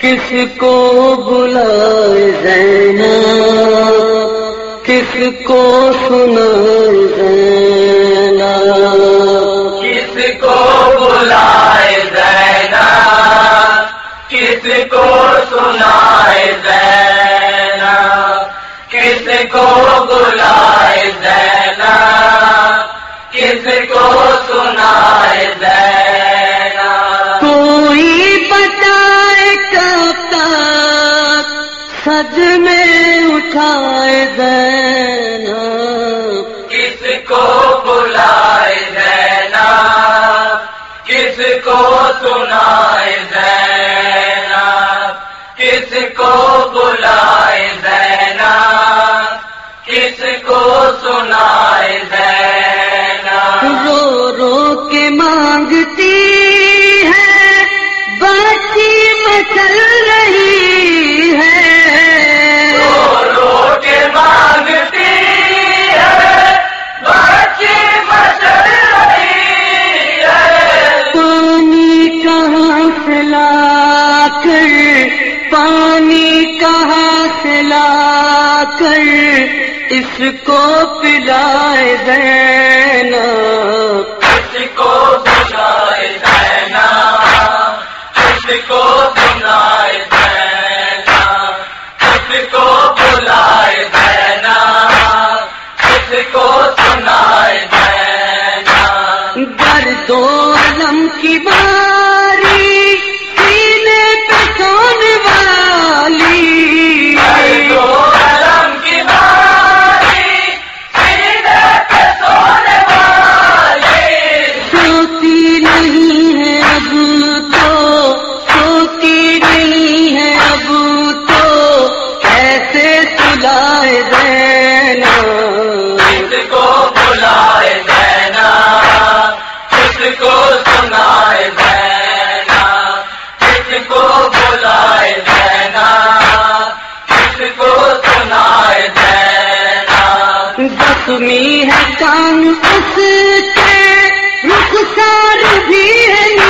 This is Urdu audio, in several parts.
کس کو بلائے زینا کس کو سنائے زینا کس کو بلائے دینا کس کو سنائے دینا کس کو بلائے دینا کس کو سنائے سج میں اٹھائے دینا کس کو بلائے دینا کس کو سنائے دینا کس کو بلائے دینا کس کو سنائے کر اس کو پلائے دینا اس کو پلائے دینا اس کو پلائے زخمی ہے کان اس کے رخسار بھی ہے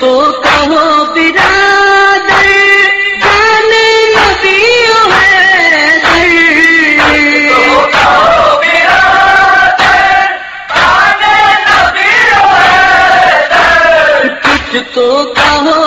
کو تو کہو برادر جان ہے کچھ تو کہو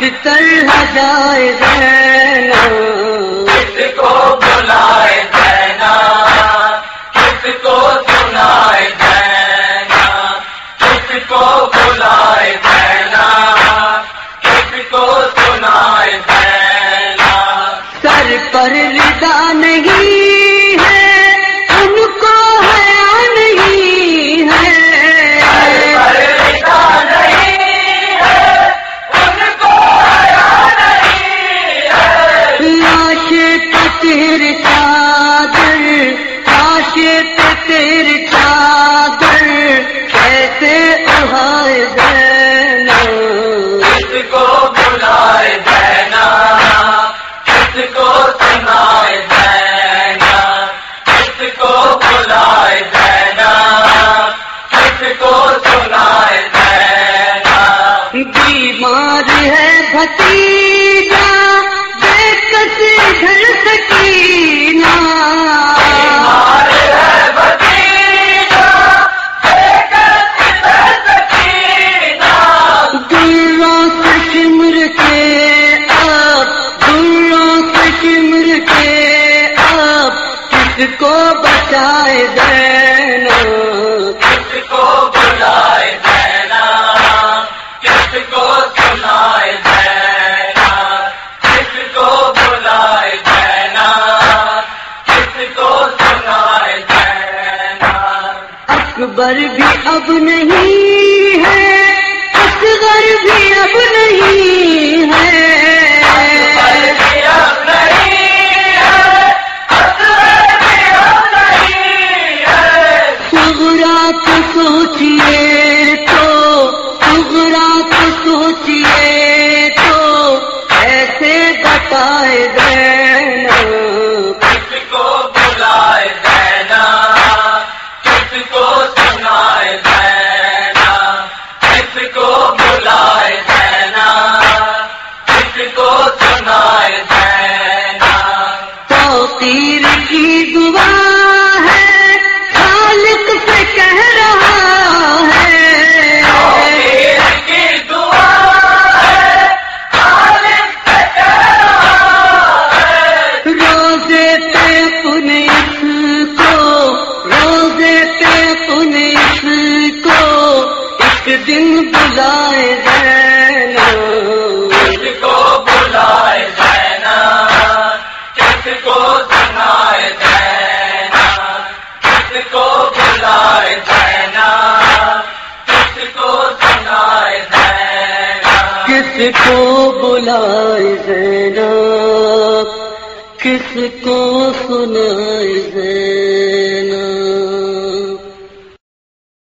کس طرح جائے دینا کس کو بلائے دینا کس کو سنائے دینا کس کو تیر چادر کیسے اڑائے دینا کس کو بلائے دینا کس کو سنائے دینا کس کو بلائے دینا کس کو سنائے دینا بیمار ہے بھتیجا اصغر بھی اب نہیں ہے اصغر بھی اب نہیں ہے۔ سوچیے فقیر کی دعا کو بلائے زینب کس کو سنائے زینب؟